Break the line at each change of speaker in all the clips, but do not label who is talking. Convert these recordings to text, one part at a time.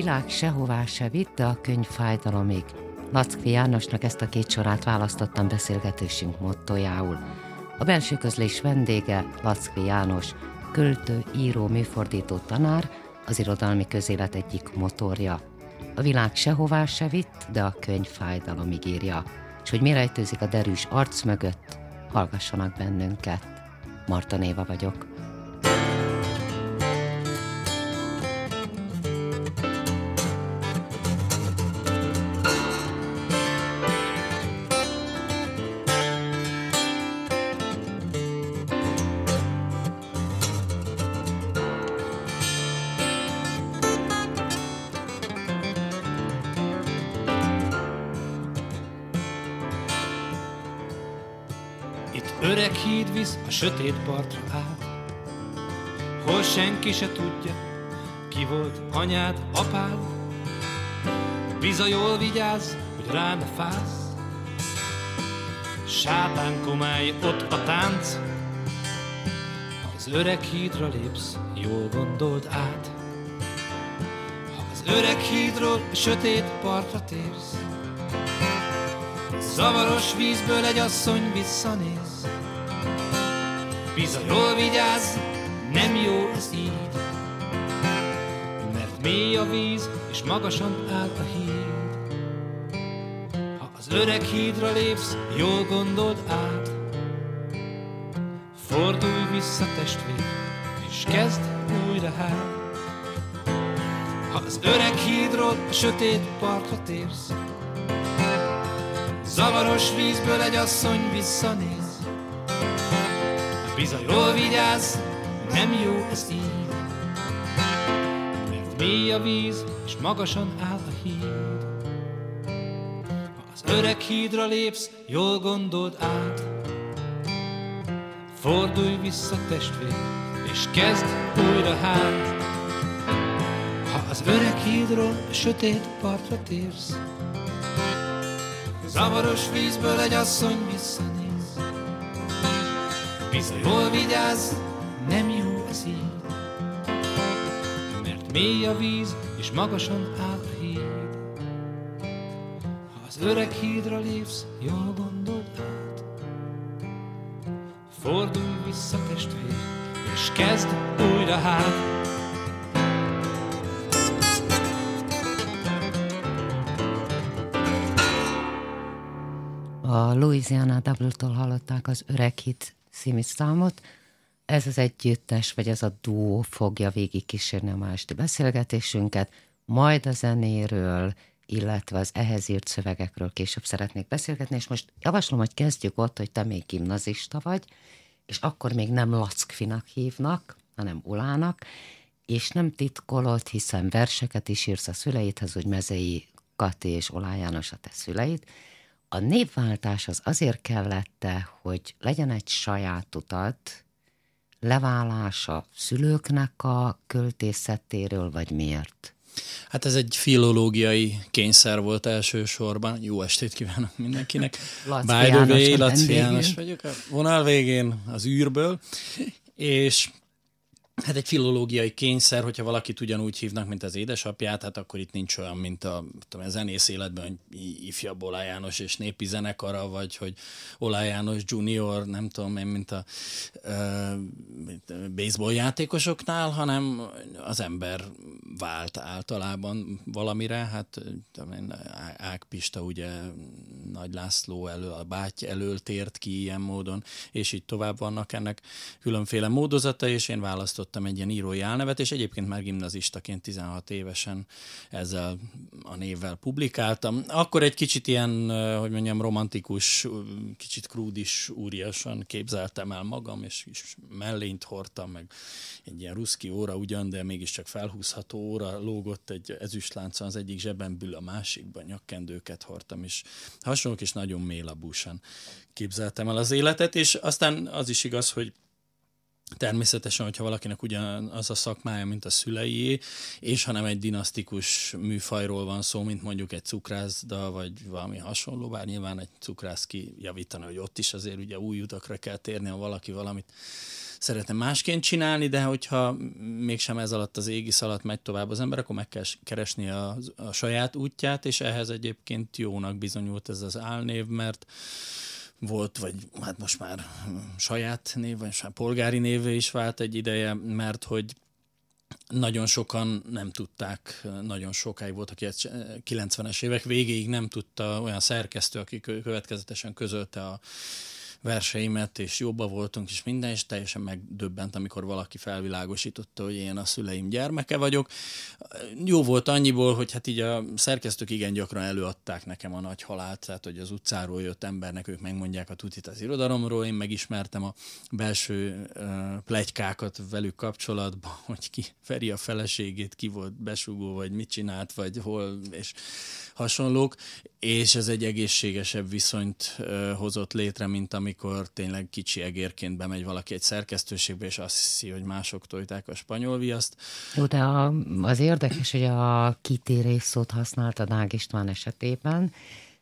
világ sehová se vitt, de a könyv fájdalomig. Lackfi Jánosnak ezt a két sorát választottam beszélgetésünk mottojául. A belső közlés vendége Lackfi János, költő, író, műfordító tanár, az irodalmi közélet egyik motorja. A világ sehová se vitt, de a könyv fájdalomig írja. És hogy mi rejtőzik a derűs arc mögött, hallgassanak bennünket. Marta Néva vagyok.
Sötét partra át, hol senki se tudja, ki volt anyád, apád. Biza jól vigyázz, hogy rá ne fász, sátán komály ott a tánc. Az öreg hídra lépsz, jól gondold át. Ha az öreg hídról sötét partra térsz, Zavaros vízből egy asszony visszanéz Bizony jól vigyázz, nem jó ez így. Mert mély a víz, és magasan áll a híd. Ha az öreg hídra lépsz, jól gondold át. Fordulj vissza testvér, és kezd újra hát. Ha az öreg hídról a sötét partra térsz Zavaros vízből egy asszony visszanéz Bizony jól vigyázz, nem jó ez így. Mert mély a víz, és magasan áll a híd. Ha az öreg hídra lépsz, jól gondold át. Fordulj vissza testvér, és kezd újra hát. Ha az öreg hídról sötét partra térsz Zavaros vízből egy asszony visszanéz Bizony. Jól vigyázz, nem jó ez így Mert mély a víz, és magasan áll a híd. Ha az öreg hídra lépsz, jól gondold át. Fordulj vissza testvér, és kezd újra hát.
A Louisiana Double-tól hallották az Öreg Hit című számot. Ez az együttes, vagy ez a duó fogja végig kísérni a másti beszélgetésünket, majd a zenéről, illetve az ehhez írt szövegekről később szeretnék beszélgetni, és most javaslom, hogy kezdjük ott, hogy te még gimnazista vagy, és akkor még nem Lackfinak hívnak, hanem Ulának, és nem titkolod, hiszen verseket is írsz a szüleidhez, hogy Mezei Kati és Olá János a te szüleid, a népváltás az azért kellett hogy legyen egy saját utat, leválása szülőknek a költészetéről, vagy miért?
Hát ez egy filológiai kényszer volt elsősorban. Jó estét kívánok mindenkinek.
By the way,
Laci János vagyok a vonal végén az űrből, és Hát egy filológiai kényszer, hogyha valakit ugyanúgy hívnak, mint az édesapját, hát akkor itt nincs olyan, mint a, tudom, a zenész életben, hogy ifjabb Olá János és népi zenekara, vagy hogy Olá János junior, nem tudom én, mint a uh, baseball játékosoknál, hanem az ember vált általában valamire, hát tudom én, Ák Pista ugye Nagy László elő, a báty elől tért ki ilyen módon, és így tovább vannak ennek különféle módozata, és én választottam választottam egy ilyen írói álnevet, és egyébként már gimnazistaként 16 évesen ezzel a névvel publikáltam. Akkor egy kicsit ilyen, hogy mondjam, romantikus, kicsit krúdis, úriasan képzeltem el magam, és, és mellényt hordtam, meg egy ilyen ruszki óra ugyan, de mégiscsak felhúzható óra lógott egy ezüstláncon az egyik zsebemből, a másikban nyakkendőket hordtam, és hasonlók, és nagyon mélabúsan képzeltem el az életet, és aztán az is igaz, hogy Természetesen, hogyha valakinek ugyanaz a szakmája, mint a szülei, és ha nem egy dinasztikus műfajról van szó, mint mondjuk egy cukrászda, vagy valami hasonló, bár nyilván egy cukrász kijavítana, hogy ott is azért ugye új utakra kell térni, ha valaki valamit szeretne másként csinálni, de hogyha mégsem ez alatt az égi alatt megy tovább az ember, akkor meg kell keresni a, a saját útját, és ehhez egyébként jónak bizonyult ez az álnév, mert volt, vagy hát most már saját név, vagy már polgári névé is vált egy ideje, mert hogy nagyon sokan nem tudták, nagyon sokáig volt, aki 90-es évek végéig nem tudta olyan szerkesztő, aki következetesen közölte a verseimet, és jobban voltunk, és minden, és teljesen megdöbbent, amikor valaki felvilágosította, hogy én a szüleim gyermeke vagyok. Jó volt annyiból, hogy hát így a szerkesztők igen gyakran előadták nekem a nagy halált, tehát hogy az utcáról jött embernek, ők megmondják a tutit az irodalomról, én megismertem a belső uh, plegykákat velük kapcsolatban, hogy ki feri a feleségét, ki volt besugó, vagy mit csinált, vagy hol, és hasonlók, és ez egy egészségesebb viszonyt uh, hozott létre, mint amikor tényleg kicsi egérként bemegy valaki egy szerkesztőségbe, és azt hiszi, hogy mások tojták a spanyol viaszt.
Jó, de a, az érdekes, hogy a kitérés szót használta Ág István esetében,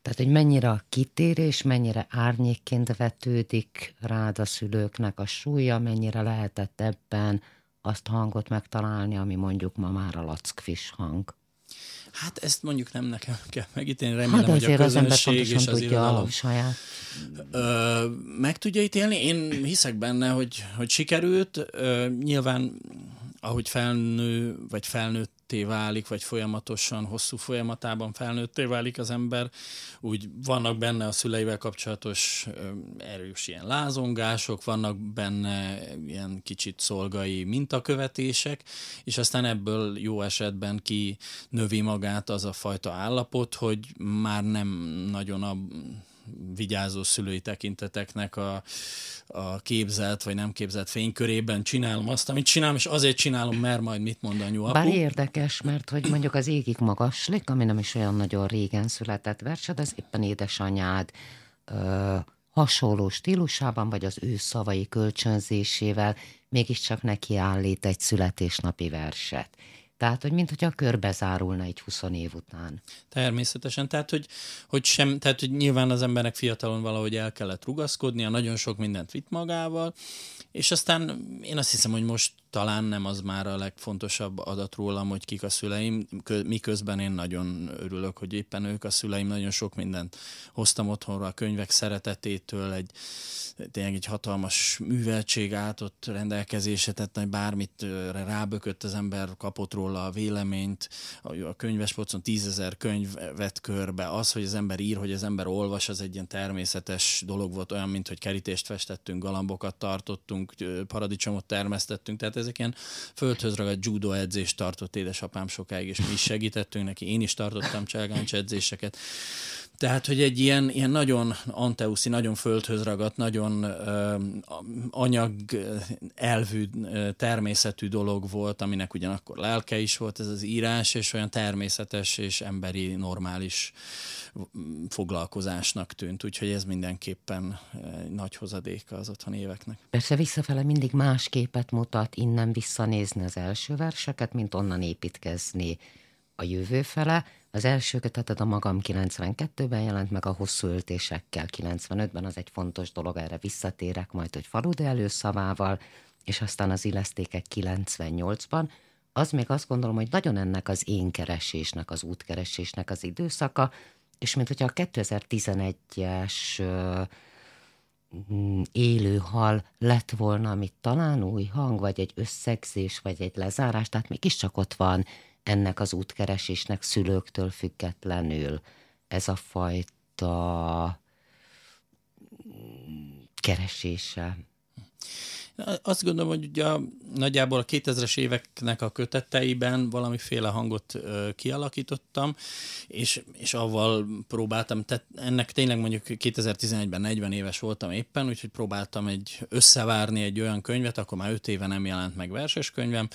tehát, hogy mennyire a kitérés, mennyire árnyékként vetődik rád a szülőknek a súlya, mennyire lehetett ebben azt hangot megtalálni, ami mondjuk ma már a lackfish hang.
Hát ezt mondjuk nem nekem kell megítélni, remélem, hát hogy a közönség az és az irodalom saját. Ö, meg tudja ítélni. Én hiszek benne, hogy, hogy sikerült. Ö, nyilván ahogy felnő, vagy felnőtté válik, vagy folyamatosan, hosszú folyamatában felnőtté válik az ember, úgy vannak benne a szüleivel kapcsolatos erős ilyen lázongások, vannak benne ilyen kicsit szolgai mintakövetések, és aztán ebből jó esetben ki növi magát az a fajta állapot, hogy már nem nagyon a vigyázó szülői tekinteteknek a, a képzelt vagy nem képzelt fénykörében csinálom azt, amit csinálom, és azért csinálom, mert majd mit mond anyu.
Bár érdekes, mert hogy mondjuk az égig magaslik, ami nem is olyan nagyon régen született versed, az éppen édesanyád ö, hasonló stílusában, vagy az ő szavai kölcsönzésével mégiscsak neki állít egy születésnapi verset. Tehát, hogy mintha körbezárulna egy 20 év után.
Természetesen. Tehát, hogy, hogy, sem, tehát, hogy nyilván az embernek fiatalon valahogy el kellett rugaszkodnia, nagyon sok mindent vitt magával, és aztán én azt hiszem, hogy most talán nem az már a legfontosabb adat rólam, hogy kik a szüleim, miközben én nagyon örülök, hogy éppen ők a szüleim, nagyon sok mindent hoztam otthonra, a könyvek szeretetétől, egy tényleg egy hatalmas műveltség ott rendelkezésre, tehát hogy bármit rábökött az ember, kapott róla a véleményt, a könyves pocon tízezer könyv vett körbe, az, hogy az ember ír, hogy az ember olvas, az egy ilyen természetes dolog volt, olyan, mint hogy kerítést festettünk, galambokat tartottunk, paradicsomot termesztettünk, tehát ezek ilyen földhöz ragadt judo edzést tartott édesapám sokáig, és mi is segítettünk neki, én is tartottam cselgáncs edzéseket. Tehát, hogy egy ilyen, ilyen nagyon anteuszi, nagyon földhöz ragadt, nagyon uh, anyag elvű, természetű dolog volt, aminek ugyanakkor lelke is volt ez az írás, és olyan természetes és emberi, normális foglalkozásnak tűnt, úgyhogy ez mindenképpen nagy hozadéka az otthon éveknek.
Persze visszafele mindig más képet mutat, innen visszanézni az első verseket, mint onnan építkezni a jövő fele. Az első köteted a magam 92-ben jelent meg a hosszú öltésekkel 95-ben, az egy fontos dolog, erre visszatérek majd, hogy faludi előszavával, és aztán az illesztékek 98-ban. Az még azt gondolom, hogy nagyon ennek az én keresésnek, az útkeresésnek az időszaka, és mint hogyha a 2011-es élő hal lett volna, amit talán új hang, vagy egy összegzés, vagy egy lezárás, tehát mégiscsak ott van ennek az útkeresésnek szülőktől függetlenül ez a fajta keresése.
Azt gondolom, hogy ugye nagyjából a 2000-es éveknek a köteteiben valamiféle hangot ö, kialakítottam, és, és avval próbáltam, tehát ennek tényleg mondjuk 2011-ben 40 éves voltam éppen, úgyhogy próbáltam egy összevárni egy olyan könyvet, akkor már 5 éve nem jelent meg verses könyvem,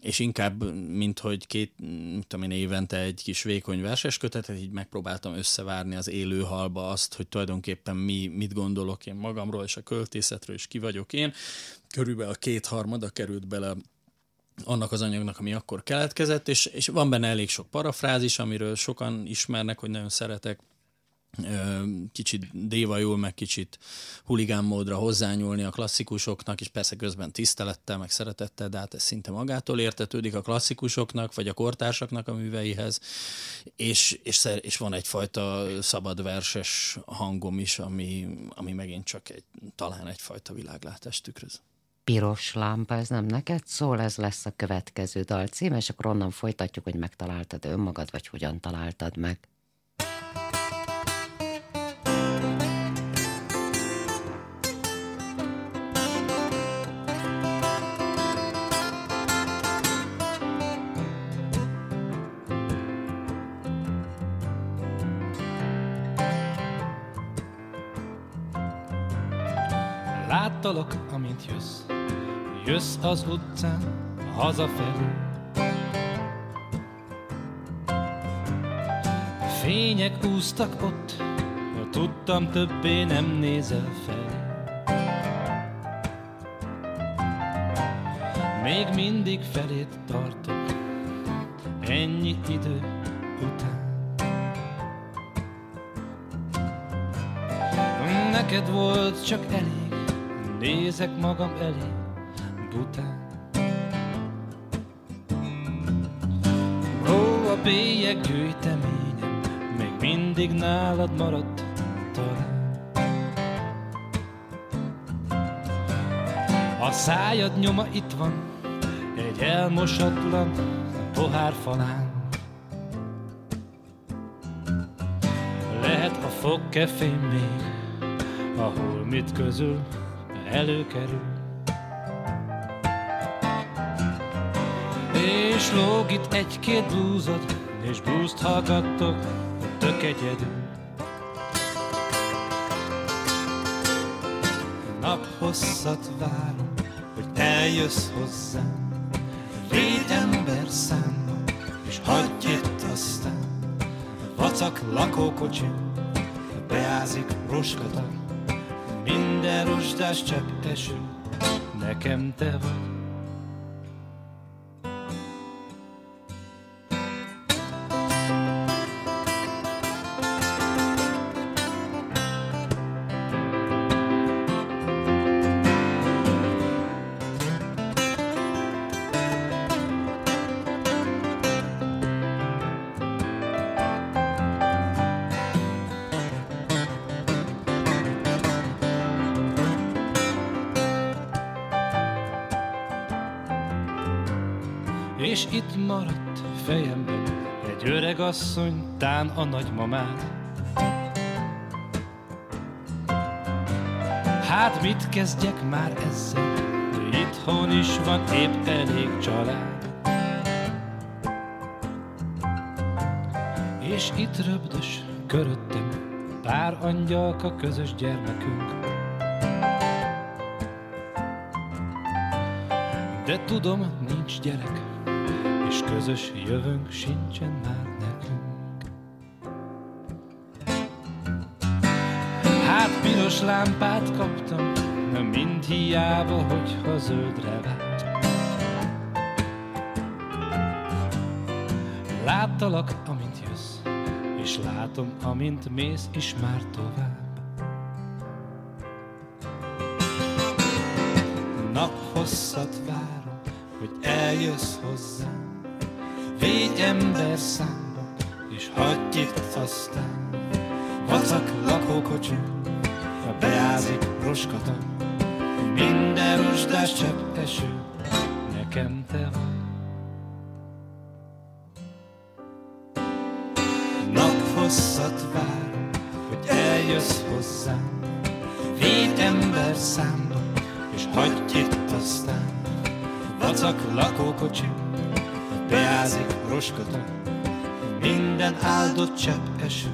és inkább, mint hogy két, mit tudom én, évente egy kis vékony verses kötetet, így megpróbáltam összevárni az élő halba azt, hogy tulajdonképpen mi, mit gondolok én magamról és a költészetről, és ki vagyok én. Körülbelül a kétharmada került bele annak az anyagnak, ami akkor keletkezett, és, és van benne elég sok parafrázis, amiről sokan ismernek, hogy nagyon szeretek kicsit dévajul, meg kicsit huligán módra hozzányúlni a klasszikusoknak, és persze közben tisztelettel, meg szeretettel, de hát ez szinte magától értetődik a klasszikusoknak, vagy a kortársaknak a műveihez, és, és, és van egyfajta szabad verses hangom is, ami, ami megint csak egy, talán egyfajta világlátást tükröz
piros lámpa, ez nem neked szól, ez lesz a következő dal cím, és akkor onnan folytatjuk, hogy megtaláltad önmagad, vagy hogyan találtad meg.
Láttalak, amint jössz, jössz az utcán, hazafelé. Fények úsztak ott, tudtam többé nem nézel fel. Még mindig felét tartok, ennyi idő után. Neked volt csak elég, Nézek magam elé, bután. Ó, a bélyeg gyűjteményem, még mindig nálad maradt talán. A szájad nyoma itt van, egy elmosatlan pohár falán. Lehet a fogkefém még, ahol mit közül előkerül. És lóg itt egy-két blúzod, és blúzt hallgattok, tök egyedül. Nap hosszat várom, hogy eljössz hozzám, véd ember számba, és hagyj itt aztán. Vacak lakókocsi, beázik roskatag, minden rostás csepp eső, nekem te vagy. És itt maradt fejemben egy öreg asszony, tán a nagymamád. Hát mit kezdjek már ezzel? Itthon is van épp elég család. És itt röbdös köröttem pár angyalka közös gyermekünk. De tudom, nincs gyerek, és közös jövőnk sincsen már nekünk. Hát piros lámpát kaptam, nem mind hiába, hogyha zöldre vált. Láttalak, amint jössz, és látom, amint mész is már tovább. Nap hosszat várom, hogy eljössz hozzám. Ember számba, és hagyj itt aztán. Vacak lakókocsi, beázik roskata, minden rozsdás csepp eső, nekem te vagy. Roskata Minden áldott csepp eső,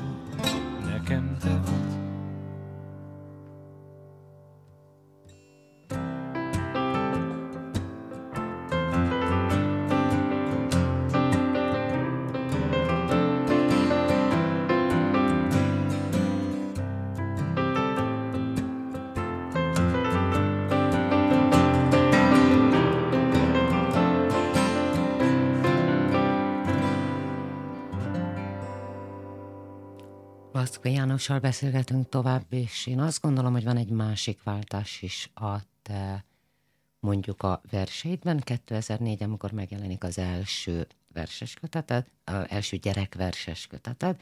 Laszkó Jánossal beszélgetünk tovább, és én azt gondolom, hogy van egy másik váltás is a te mondjuk a verseidben. 2004, amikor megjelenik az első verses köteted, az első gyerekverses köteted,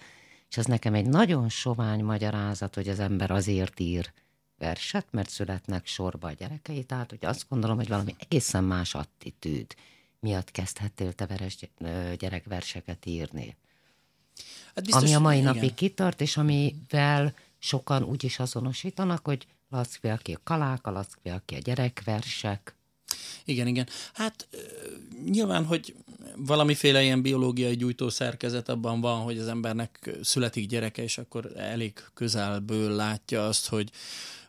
és ez nekem egy nagyon sovány magyarázat, hogy az ember azért ír verset, mert születnek sorba a gyerekei, tehát hogy azt gondolom, hogy valami egészen más attitűd miatt kezdhettél te veres gyerekverseket írni. Hát biztos, ami a mai igen. napig kitart, és amivel sokan úgy is azonosítanak, hogy Lackvi, aki a kalák, a Lackvi, aki a gyerekversek.
Igen, igen. Hát nyilván, hogy valamiféle ilyen biológiai gyújtószerkezet abban van, hogy az embernek születik gyereke, és akkor elég közelből látja azt, hogy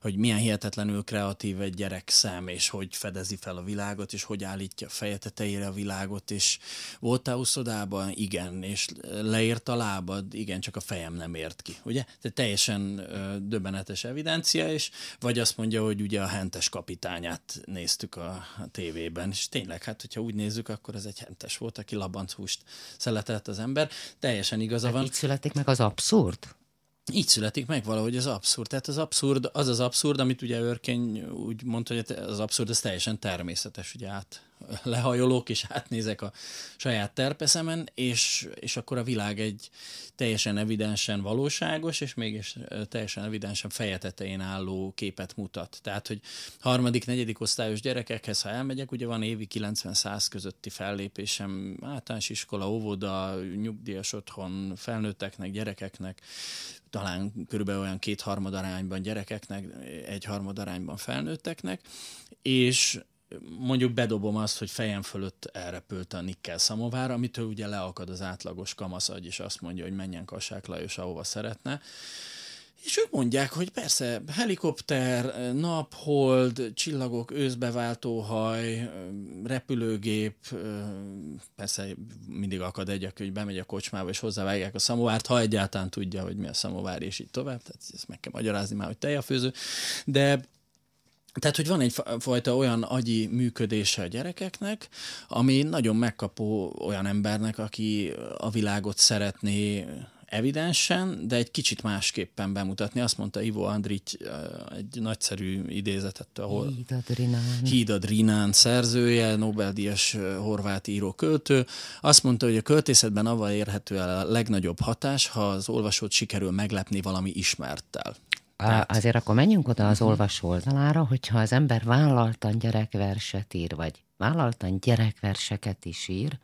hogy milyen hihetetlenül kreatív egy gyerek szem, és hogy fedezi fel a világot, és hogy állítja a feje tetejére a világot, és voltál uszodában? Igen, és leért a lábad? Igen, csak a fejem nem ért ki, ugye? Tehát teljesen ö, döbbenetes evidencia, és vagy azt mondja, hogy ugye a hentes kapitányát néztük a, a tévében, és tényleg, hát hogyha úgy nézzük, akkor ez egy hentes volt, aki labanchúst szeletelt az ember. Teljesen igaza hát van.
Itt születik meg az abszurd?
Így születik meg valahogy az abszurd. Tehát az abszurd, az az abszurd, amit ugye Örkény úgy mondta, hogy az abszurd, ez teljesen természetes, ugye át lehajolok, és átnézek a saját terpeszemen, és, és akkor a világ egy teljesen evidensen valóságos, és mégis teljesen evidensen fejetetején álló képet mutat. Tehát, hogy harmadik, negyedik osztályos gyerekekhez, ha elmegyek, ugye van évi 90-100 közötti fellépésem, általános iskola, óvoda, nyugdíjas otthon, felnőtteknek, gyerekeknek, talán körülbelül olyan kétharmad arányban gyerekeknek, egy harmad arányban felnőtteknek, és mondjuk bedobom azt, hogy fejem fölött elrepült a nikkel szamovár, amitől ugye leakad az átlagos kamasz és azt mondja, hogy menjen Kassák Lajos, ahova szeretne. És ők mondják, hogy persze helikopter, nap, hold, csillagok, őszbeváltóhaj, repülőgép, persze mindig akad egy, aki hogy bemegy a kocsmába és hozzávágják a szamovárt, ha egyáltalán tudja, hogy mi a szamovár, és így tovább, tehát ezt meg kell magyarázni már, hogy tejafőző, de tehát, hogy van egyfajta olyan agyi működése a gyerekeknek, ami nagyon megkapó olyan embernek, aki a világot szeretné evidensen, de egy kicsit másképpen bemutatni. Azt mondta Ivo Andrić egy nagyszerű idézetet, ahol
Hídad Rinán.
Hídad Rinán szerzője, Nobel-díjas horvát író-költő. Azt mondta, hogy a költészetben avval érhető el a legnagyobb hatás, ha az olvasót sikerül meglepni valami ismerttel.
Tehát... Azért akkor menjünk oda az olvasó oldalára, hogyha az ember vállaltan gyerekverset ír, vagy vállaltan gyerekverseket is ír,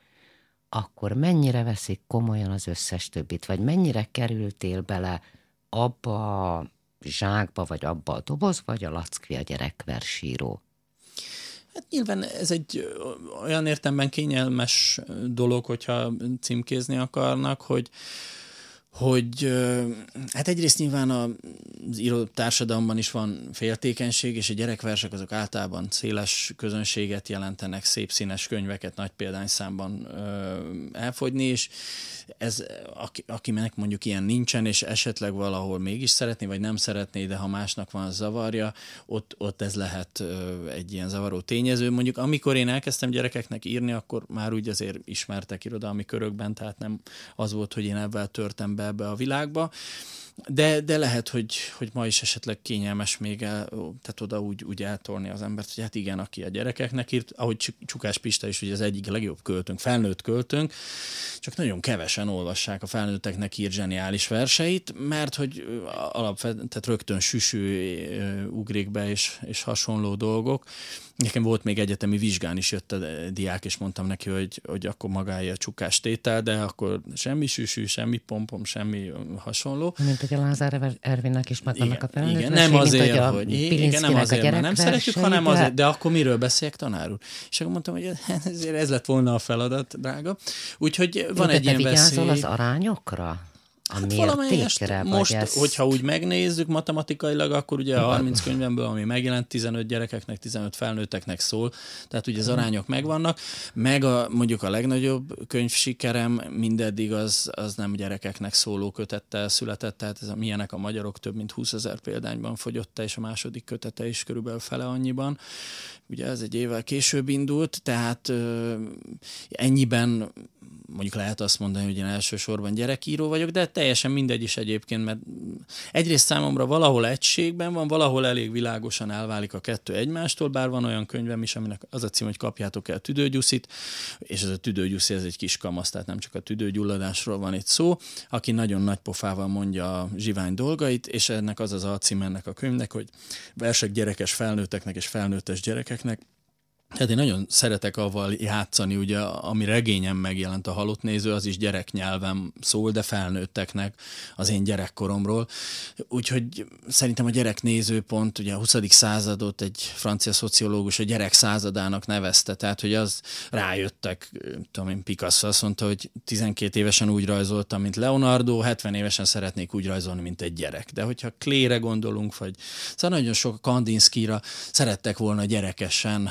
akkor mennyire veszik komolyan az összes többit, vagy mennyire kerültél bele abba a zsákba, vagy abba a doboz, vagy a lackvi a gyerekversíró?
Hát nyilván ez egy olyan értemben kényelmes dolog, hogyha címkézni akarnak, hogy, hogy hát egyrészt nyilván az író társadalomban is van féltékenység, és a gyerekversek azok általában széles közönséget jelentenek, szép színes könyveket nagy példányszámban elfogyni, és ez, aki, akinek mondjuk ilyen nincsen, és esetleg valahol mégis szeretné, vagy nem szeretné, de ha másnak van zavarja, ott, ott ez lehet egy ilyen zavaró tényező. Mondjuk amikor én elkezdtem gyerekeknek írni, akkor már úgy azért ismertek irodalmi körökben, tehát nem az volt, hogy én ebben törtem be ebbe a világba. De, de lehet, hogy, hogy ma is esetleg kényelmes még el, tehát oda úgy, úgy eltolni az embert, hogy hát igen, aki a gyerekeknek írt, ahogy Csukás Pista is ugye az egyik legjobb költőnk, felnőtt költőnk, csak nagyon kevesen olvassák a felnőtteknek írt zseniális verseit, mert hogy alapvetően, tehát rögtön süsű ugrik be és, és hasonló dolgok. Nekem volt még egyetemi vizsgán is jött a diák, és mondtam neki, hogy, hogy akkor magája a csukás tétel, de akkor semmi süsű, semmi pompom, semmi hasonló.
Mint hogy a Lázár Ervinnek is megvannak a felnőtt
igen, nem azért, mint, hogy, hogy
igen,
nem azért,
mert
nem szeretjük, hanem azért, de akkor miről beszéljek, tanár úr? És akkor mondtam, hogy ezért ez lett volna a feladat, drága. Úgyhogy van
de
egy
te
ilyen veszély.
az arányokra? A hát mértékre?
Most,
ez...
hogyha úgy megnézzük matematikailag, akkor ugye a 30 könyvemből, ami megjelent, 15 gyerekeknek, 15 felnőtteknek szól, tehát ugye az mhm. arányok megvannak, meg a, mondjuk a legnagyobb könyv sikerem mindeddig az, az nem gyerekeknek szóló kötettel született, tehát ez a milyenek a magyarok több mint 20 ezer példányban fogyott, és a második kötete is körülbelül fele annyiban. Ugye ez egy évvel később indult, tehát ö, ennyiben mondjuk lehet azt mondani, hogy én elsősorban gyerekíró vagyok, de teljesen mindegy is egyébként, mert egyrészt számomra valahol egységben van, valahol elég világosan elválik a kettő egymástól, bár van olyan könyvem is, aminek az a cím, hogy kapjátok el tüdőgyuszit, és ez a tüdőgyuszi, ez egy kis kamasz, tehát nem csak a tüdőgyulladásról van itt szó, aki nagyon nagy pofával mondja a zsivány dolgait, és ennek az az alcím ennek a könyvnek, hogy versek gyerekes felnőtteknek és felnőttes gyerekeknek, Hát én nagyon szeretek avval játszani, ugye, ami regényem megjelent a halott néző, az is gyereknyelvem szól, de felnőtteknek az én gyerekkoromról. Úgyhogy szerintem a gyerek nézőpont, ugye a 20. századot egy francia szociológus a gyerek századának nevezte, tehát hogy az rájöttek, tudom én, Picasso azt mondta, hogy 12 évesen úgy rajzoltam, mint Leonardo, 70 évesen szeretnék úgy rajzolni, mint egy gyerek. De hogyha Klére gondolunk, vagy szóval nagyon sok Kandinskira szerettek volna gyerekesen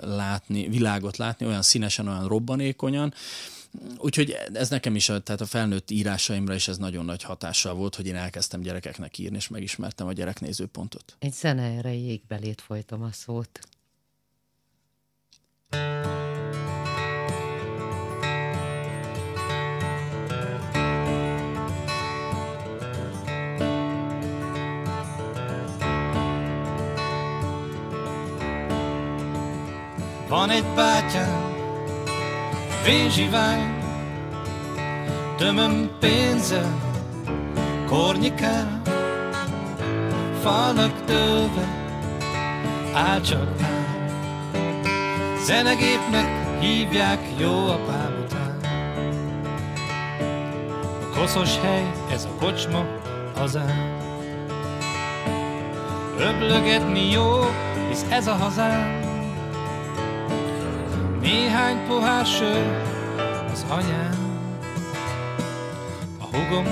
látni, világot látni, olyan színesen, olyan robbanékonyan, Úgyhogy ez nekem is, tehát a felnőtt írásaimra is ez nagyon nagy hatással volt, hogy én elkezdtem gyerekeknek írni, és megismertem a gyereknézőpontot.
Egy zene erejéig belét folytam a szót.
Van egy bátyám, vézsivány, tömöm pénzzel, kornyikán, falnak dőve, áll csak áll. Zenegépnek hívják jó apám után. A koszos hely, ez a kocsma, hazám. Öblögetni jó, hisz ez a hazám. Néhány pohár sör az anyám, a hugom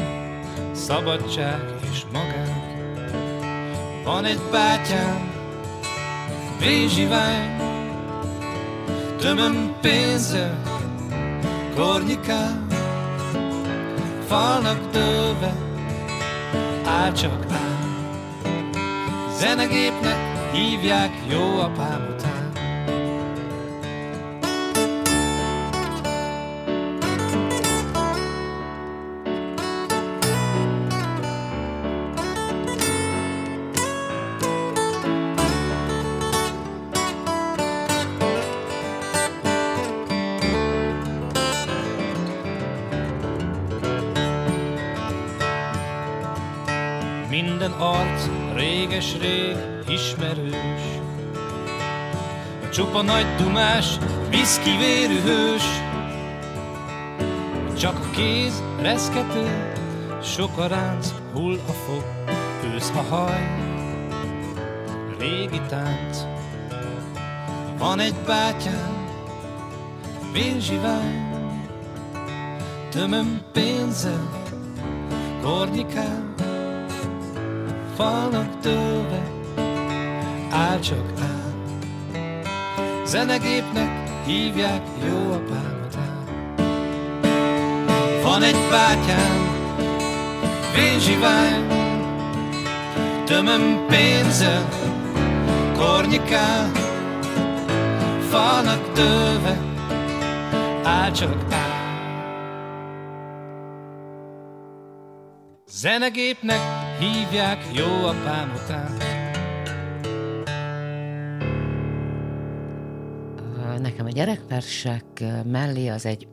szabadság és magán. Van egy bátyám, vézsivány, tömöm pénzzel, kornyikám, falnak dőve, áll csak áll. Zenegépnek hívják jó apám csupa nagy dumás, viszki vérű hős, csak a kéz reszkető, sok a ránc, hull a fog, ősz a haj, régi tánc. Van egy bátyám, vérzsivány, tömöm pénzzel, kornyikám, falnak tőve, áll csak áll. Zenegépnek hívják jó apámat áll. Van egy bátyám, vénzsivány, tömöm pénzzel, kornyikál, falnak tőve, áll csak áll. Zenegépnek hívják jó apám után.
Gyerekversek mellé az egy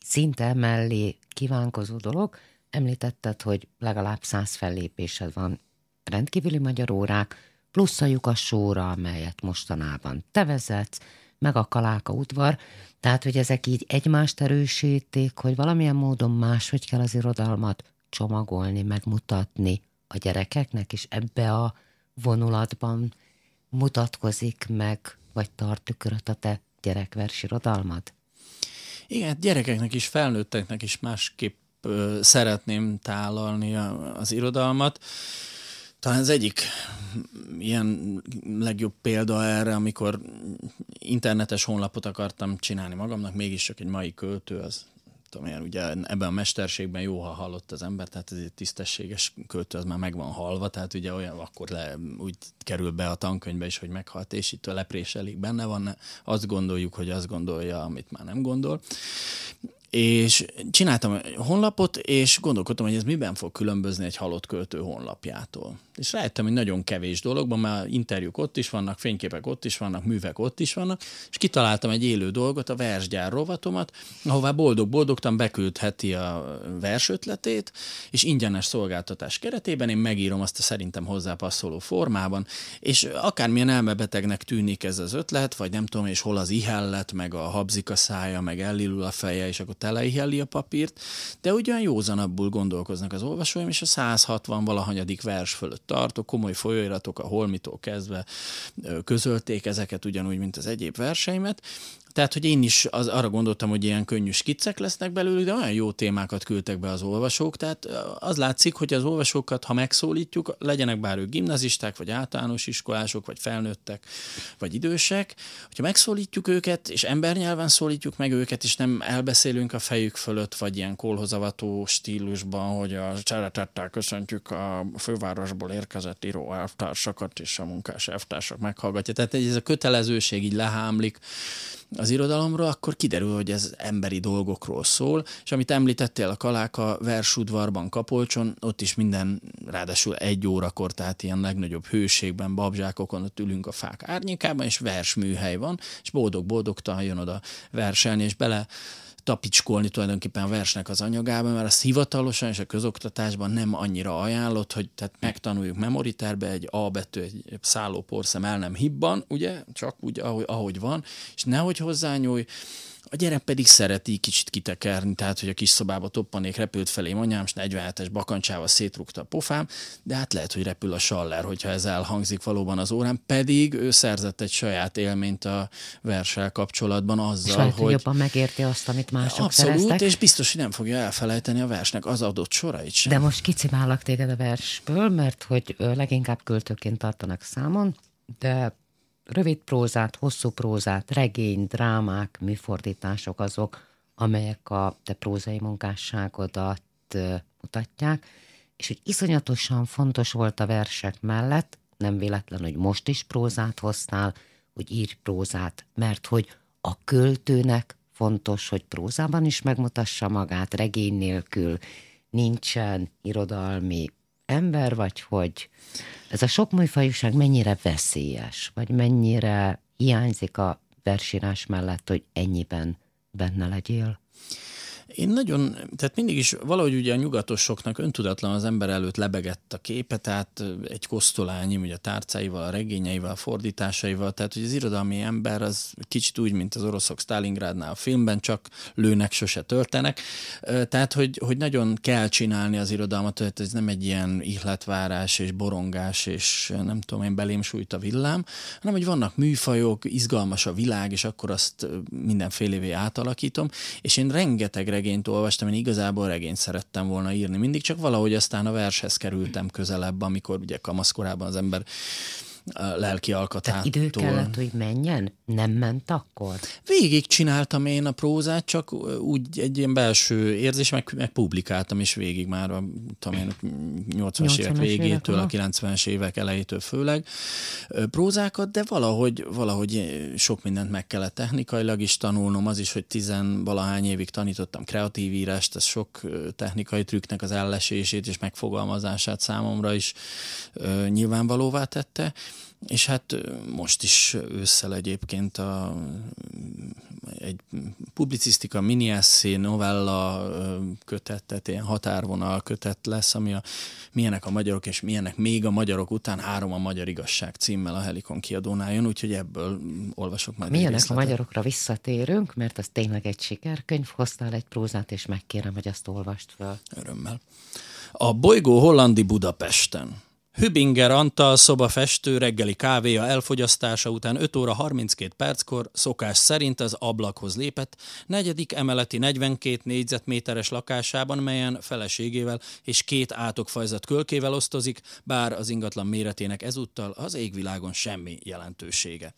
szinte mellé kívánkozó dolog. Említetted, hogy legalább száz fellépésed van rendkívüli magyar órák, plusz a lyukas sóra, amelyet mostanában te vezetsz, meg a Kaláka udvar, tehát, hogy ezek így egymást erősítik, hogy valamilyen módon máshogy kell az irodalmat csomagolni, megmutatni a gyerekeknek, és ebbe a vonulatban mutatkozik meg, vagy tart tükröt a te gyerekversirodalmad?
Igen, hát gyerekeknek is, felnőtteknek is másképp ö, szeretném tálalni a, az irodalmat. Talán az egyik ilyen legjobb példa erre, amikor internetes honlapot akartam csinálni magamnak, mégis csak egy mai költő, az tudom én, ugye ebben a mesterségben jó, ha hallott az ember, tehát ez egy tisztességes költő, az már meg van halva, tehát ugye olyan akkor le, úgy kerül be a tankönyvbe is, hogy meghalt, és itt a leprés elég benne van, azt gondoljuk, hogy azt gondolja, amit már nem gondol és csináltam egy honlapot, és gondolkodtam, hogy ez miben fog különbözni egy halott költő honlapjától. És rájöttem, hogy nagyon kevés dologban, már interjúk ott is vannak, fényképek ott is vannak, művek ott is vannak, és kitaláltam egy élő dolgot, a versgyár rovatomat, ahová boldog-boldogtan beküldheti a versötletét, és ingyenes szolgáltatás keretében én megírom azt a szerintem hozzá passzoló formában, és akármilyen elmebetegnek tűnik ez az ötlet, vagy nem tudom, és hol az ihellet, meg a habzik szája, meg ellilul a feje, és akkor teleihelli a papírt, de ugyan józanabbul gondolkoznak az olvasóim, és a 160 valahanyadik vers fölött tartok, komoly folyóiratok a holmitól kezdve közölték ezeket ugyanúgy, mint az egyéb verseimet, tehát, hogy én is az, arra gondoltam, hogy ilyen könnyű skiccek lesznek belőlük, de olyan jó témákat küldtek be az olvasók, tehát az látszik, hogy az olvasókat, ha megszólítjuk, legyenek bár ők gimnazisták, vagy általános iskolások, vagy felnőttek, vagy idősek, hogyha megszólítjuk őket, és embernyelven szólítjuk meg őket, és nem elbeszélünk a fejük fölött, vagy ilyen kolhozavató stílusban, hogy a szeretettel köszöntjük a fővárosból érkezett író elvtársakat, és a munkás elvtársak meghallgatja. Tehát ez a kötelezőség így lehámlik, az irodalomról, akkor kiderül, hogy ez emberi dolgokról szól, és amit említettél a Kaláka versudvarban Kapolcson, ott is minden, ráadásul egy órakor, tehát ilyen legnagyobb hőségben, babzsákokon ott ülünk a fák árnyékában, és versműhely van, és boldog-boldogtalan jön oda verselni, és bele tapicskolni tulajdonképpen a versnek az anyagába, mert az hivatalosan és a közoktatásban nem annyira ajánlott, hogy tehát megtanuljuk memoriterbe egy A betű, egy szálló porszem el nem hibban, ugye, csak úgy, ahogy, ahogy van, és nehogy hozzányúlj, a gyerek pedig szereti kicsit kitekerni, tehát hogy a kis szobába toppanék, repült felé anyám, és 47-es bakancsával szétrugta a pofám, de hát lehet, hogy repül a saller, hogyha ez elhangzik valóban az órán, pedig ő szerzett egy saját élményt a versel kapcsolatban azzal,
lehet,
hogy...
jobban megérti azt, amit mások
Abszolút,
szereztek.
és biztos, hogy nem fogja elfelejteni a versnek az adott sorait sem.
De most kicimállak téged a versből, mert hogy leginkább költőként tartanak számon, de rövid prózát, hosszú prózát, regény, drámák, műfordítások azok, amelyek a te prózai munkásságodat mutatják, és hogy iszonyatosan fontos volt a versek mellett, nem véletlen, hogy most is prózát hoztál, hogy írj prózát, mert hogy a költőnek fontos, hogy prózában is megmutassa magát, regény nélkül nincsen irodalmi ember, vagy hogy ez a sokműfajúság mennyire veszélyes, vagy mennyire hiányzik a versírás mellett, hogy ennyiben benne legyél?
Én nagyon, tehát mindig is valahogy ugye a nyugatosoknak öntudatlan az ember előtt lebegett a képe, tehát egy kosztolányi, ugye a tárcáival, a regényeivel, a fordításaival, tehát hogy az irodalmi ember az kicsit úgy, mint az oroszok Stalingrádnál a filmben, csak lőnek, sose törtenek. Tehát, hogy, hogy nagyon kell csinálni az irodalmat, tehát ez nem egy ilyen ihletvárás és borongás, és nem tudom én, belém sújt a villám, hanem hogy vannak műfajok, izgalmas a világ, és akkor azt mindenfélévé átalakítom, és én rengeteg regényt olvastam, én igazából regényt szerettem volna írni mindig, csak valahogy aztán a vershez kerültem közelebb, amikor ugye kamaszkorában az ember lelki alkatától.
Tehát idő kellett, hogy menjen? Nem ment akkor?
Végig csináltam én a prózát, csak úgy egy ilyen belső érzés, meg, meg publikáltam is végig már a tudom én, 80-as évek végétől, a 90-es évek elejétől főleg. Prózákat, de valahogy, valahogy sok mindent meg kellett technikailag is tanulnom, az is, hogy tizenvalahány évig tanítottam kreatív írást, ez sok technikai trükknek az ellesését és megfogalmazását számomra is nyilvánvalóvá tette, és hát most is ősszel egyébként a, egy publicisztika miniesszi novella kötet, tehát ilyen határvonal kötet lesz, ami a Milyenek a magyarok, és milyenek még a magyarok után három a magyar igazság címmel a Helikon kiadónál jön, úgyhogy ebből olvasok majd
Milyenek a magyarokra visszatérünk, mert az tényleg egy sikerkönyv, hoztál egy prózát, és megkérem, hogy azt olvast föl.
Örömmel. A bolygó hollandi Budapesten. Hübinger Antal szobafestő reggeli kávéja elfogyasztása után 5 óra 32 perckor szokás szerint az ablakhoz lépett, negyedik emeleti 42 négyzetméteres lakásában, melyen feleségével és két átokfajzat kölkével osztozik, bár az ingatlan méretének ezúttal az égvilágon semmi jelentősége.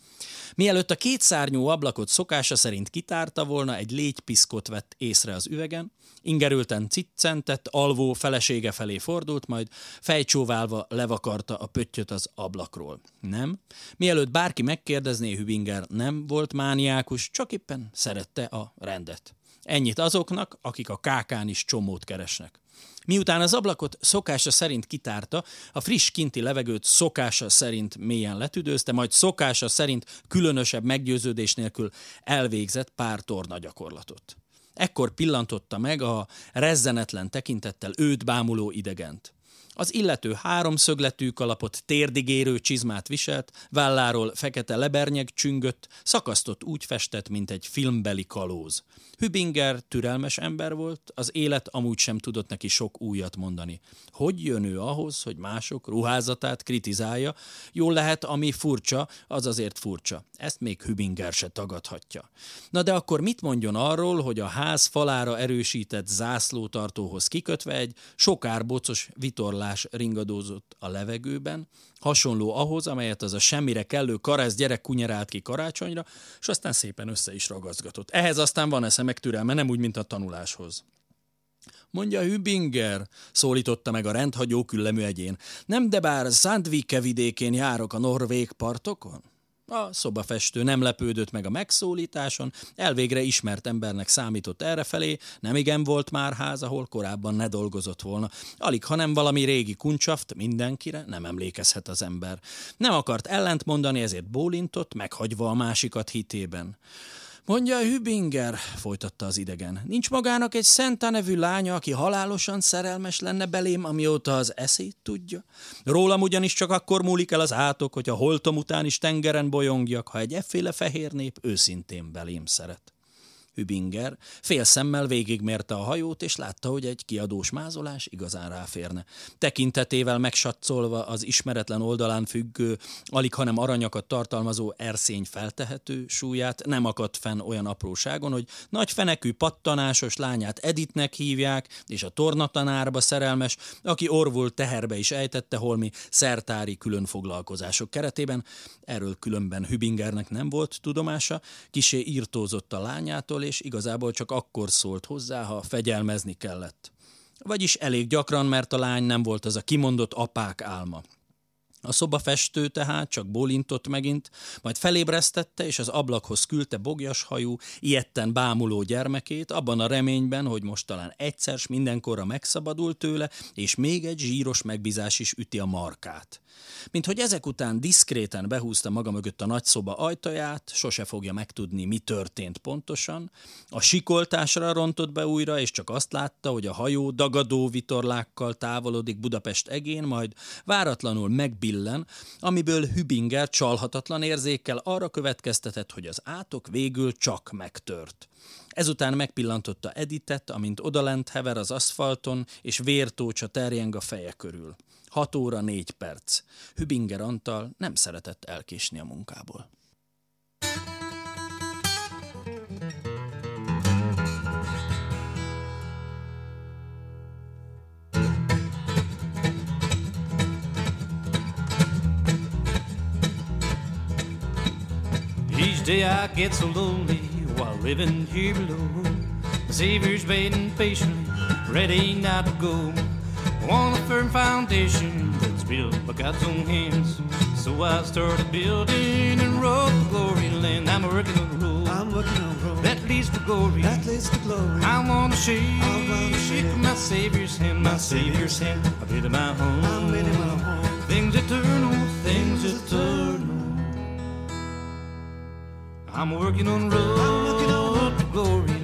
Mielőtt a két szárnyú ablakot szokása szerint kitárta volna, egy légypiszkot vett észre az üvegen, ingerülten ciccentett, alvó felesége felé fordult, majd fejcsóválva levakarta a pöttyöt az ablakról. Nem? Mielőtt bárki megkérdezné, Hübinger nem volt mániákus, csak éppen szerette a rendet. Ennyit azoknak, akik a kákán is csomót keresnek. Miután az ablakot szokása szerint kitárta, a friss kinti levegőt szokása szerint mélyen letüdőzte, majd szokása szerint különösebb meggyőződés nélkül elvégzett pár torna gyakorlatot. Ekkor pillantotta meg a rezzenetlen tekintettel őt bámuló idegent. Az illető háromszögletű kalapot, térdigérő csizmát viselt, válláról fekete lebernyeg csüngött, szakasztott úgy festett, mint egy filmbeli kalóz. Hübinger türelmes ember volt, az élet amúgy sem tudott neki sok újat mondani. Hogy jön ő ahhoz, hogy mások ruházatát kritizálja? Jól lehet, ami furcsa, az azért furcsa. Ezt még Hübinger se tagadhatja. Na de akkor mit mondjon arról, hogy a ház falára erősített zászlótartóhoz kikötve egy sokárbocos vitorlás ringadózott a levegőben, hasonló ahhoz, amelyet az a semmire kellő karesz gyerek kunyerált ki karácsonyra, és aztán szépen össze is ragazgatott. Ehhez aztán van esze meg türelme, nem úgy, mint a tanuláshoz. Mondja Hübinger, szólította meg a rendhagyó küllemű egyén. Nem de bár Sandvike vidékén járok a norvég partokon? A szobafestő nem lepődött meg a megszólításon, elvégre ismert embernek számított errefelé, nem igen volt már ház, ahol korábban ne dolgozott volna. Alig, hanem valami régi kuncsaft, mindenkire nem emlékezhet az ember. Nem akart ellent mondani, ezért bólintott, meghagyva a másikat hitében. Mondja Hübinger, folytatta az idegen. Nincs magának egy Szenta nevű lánya, aki halálosan szerelmes lenne belém, amióta az eszét tudja? Rólam ugyanis csak akkor múlik el az átok, hogy a holtom után is tengeren bolyongjak, ha egy efféle fehér nép őszintén belém szeret. Hübinger fél szemmel végigmérte a hajót, és látta, hogy egy kiadós mázolás igazán ráférne. Tekintetével megsatszolva az ismeretlen oldalán függő, alig hanem aranyakat tartalmazó erszény feltehető súlyát, nem akadt fenn olyan apróságon, hogy nagy fenekű pattanásos lányát Editnek hívják, és a tornatanárba szerelmes, aki orvul teherbe is ejtette holmi szertári különfoglalkozások keretében. Erről különben Hübingernek nem volt tudomása, kisé írtózott a lányától, és igazából csak akkor szólt hozzá, ha fegyelmezni kellett. Vagyis elég gyakran, mert a lány nem volt az a kimondott apák álma. A szobafestő tehát csak bólintott megint, majd felébresztette, és az ablakhoz küldte bogjas hajú, ilyetten bámuló gyermekét, abban a reményben, hogy most talán egyszer s mindenkorra megszabadul tőle, és még egy zsíros megbízás is üti a markát. Mint hogy ezek után diszkréten behúzta maga mögött a nagyszoba ajtaját, sose fogja megtudni, mi történt pontosan. A sikoltásra rontott be újra, és csak azt látta, hogy a hajó dagadó vitorlákkal távolodik Budapest egén, majd váratlanul megbillen, amiből Hübinger csalhatatlan érzékkel arra következtetett, hogy az átok végül csak megtört. Ezután megpillantotta Editet, amint odalent hever az aszfalton, és vértócsa terjeng a feje körül. 6 óra 4 perc. Hübinger Antal nem szeretett elkésni a munkából.
Each day I get so lonely while living here below. The Savior's waiting patiently, ready now to go. on a firm foundation that's built by God's own hands. So I started building and wrote the glory land. I'm working on the road.
I'm working on the road.
That leads to glory.
That leads to glory.
I wanna shake,
I wanna shake
my Savior's hand, my Savior's hand. I made it my home.
I made it my home.
Things eternal, things eternal. I'm working on road to glory.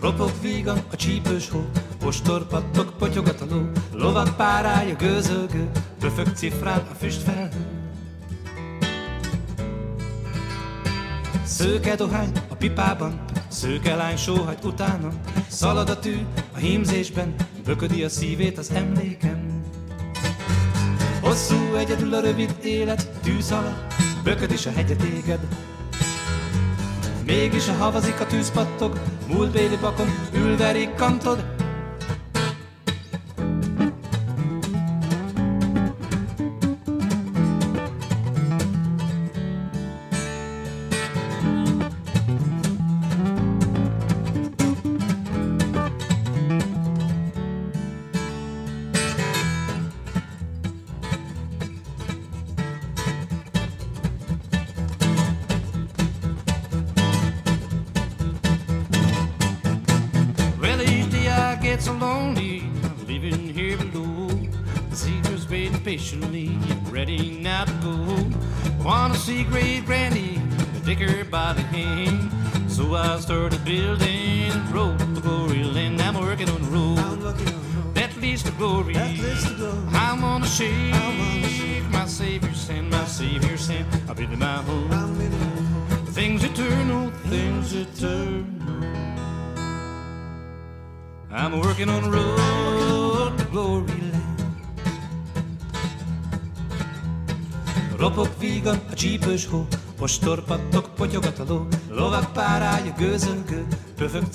Ropog vígan a csípős hó, Ostor pattok, potyogat a ló, Lovak párája gőzölgő, Pöfög cifrán a füstfelhő. Szőke dohány a pipában, szőke lány sóhagy utánam, szalad a tű a hímzésben, böködi a szívét az emlékem. Hosszú egyedül a rövid élet, tűz alatt, bököd is a hegyet éged. Mégis a havazik a tűz pattog, múltbéli pakon ülve kantod,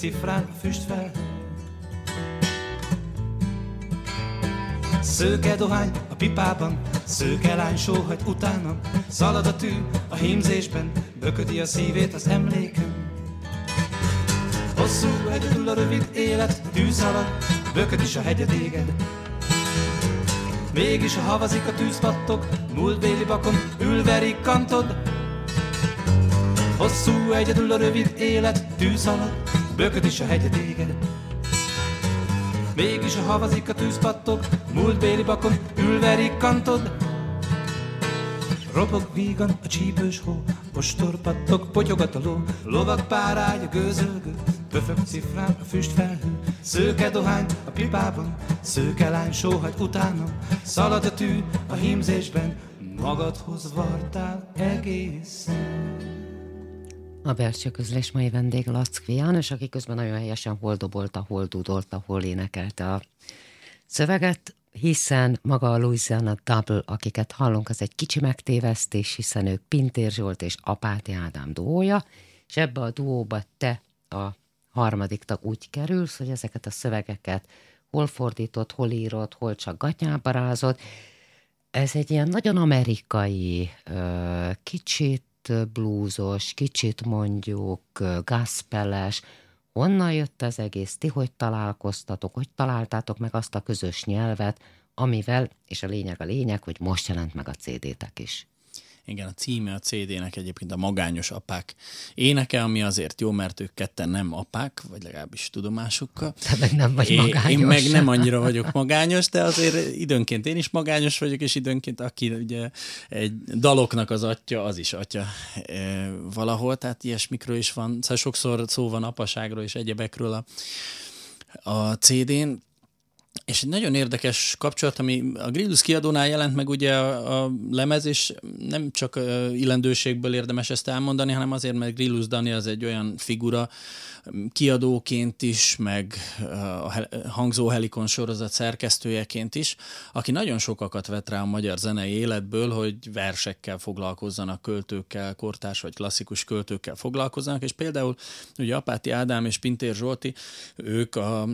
Pöfög cifrán a füstfel. Szőke dohány a pipában, szőke lány sóhagy utánam, szalad a tű a hímzésben, böködi a szívét az emlékem. Hosszú egyedül a rövid élet, tűz alatt, bököd is a hegyet éged. Mégis a havazik a tűzpattok, múltbéli bakon ülve kantod. Hosszú egyedül a rövid élet, tűz bököd is a hegyet éged. Mégis a havazik a tűzpattok, múltbéli bakon ülve kantod. Ropog vígan a csípős hó, ostor pattok, potyogat a ló, lovak párája gőzölgő, pöfög cifrán a füstfelhő, szőke dohány a pipában, szőke lány sóhagy utánam, szalad a tű a hímzésben, magadhoz vartál egészen.
A belső közlés mai vendég Lackvi János, aki közben nagyon helyesen hol dobolta, hol dudolta, hol énekelte a szöveget, hiszen maga a Louisiana Double, akiket hallunk, az egy kicsi megtévesztés, hiszen ők Pintér Zsolt és Apáti Ádám duója, és ebbe a duóba te a harmadik tag úgy kerülsz, hogy ezeket a szövegeket hol fordított, hol írott, hol csak gatyába rázott. Ez egy ilyen nagyon amerikai, ö, kicsit blúzos, kicsit mondjuk ö, gazpeles. Honnan jött az egész? Ti hogy találkoztatok? Hogy találtátok meg azt a közös nyelvet, amivel, és a lényeg a lényeg, hogy most jelent meg a CD-tek is.
Igen, a címe a CD-nek egyébként a Magányos apák éneke, ami azért jó, mert ők ketten nem apák, vagy legalábbis tudomásukkal.
Te meg nem vagy magányos.
Én meg nem annyira vagyok magányos, de azért időnként én is magányos vagyok, és időnként aki ugye egy daloknak az atya, az is atya e, valahol, tehát ilyesmikről is van. Szóval sokszor szó van apaságról és egyebekről a, a CD-n. És egy nagyon érdekes kapcsolat, ami a Grillus kiadónál jelent meg ugye a, a lemez, és nem csak illendőségből érdemes ezt elmondani, hanem azért, mert Grillus Dani az egy olyan figura, kiadóként is, meg a Hangzó Helikon sorozat szerkesztőjeként is, aki nagyon sokakat vett rá a magyar zenei életből, hogy versekkel foglalkozzanak, költőkkel, kortárs vagy klasszikus költőkkel foglalkozzanak, és például ugye Apáti Ádám és Pintér Zsolti, ők a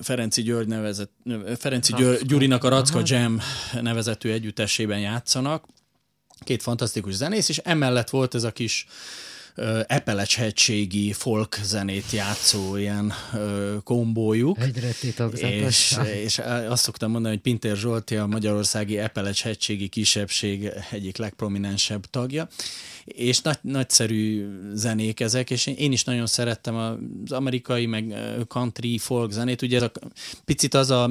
Ferenci György nevezett, Ferenci György, Gyurinak a Racka Jam nevezetű együttesében játszanak, két fantasztikus zenész, és emellett volt ez a kis Epelecs-hegységi folk zenét játszó ilyen ö, kombójuk.
Egyre
És, és azt szoktam mondani, hogy Pintér Zsolti a magyarországi Epelecs-hegységi kisebbség egyik legprominensebb tagja, és nagy, nagyszerű zenék ezek, és én is nagyon szerettem az amerikai, meg country folk zenét. Ugye ez a, picit az a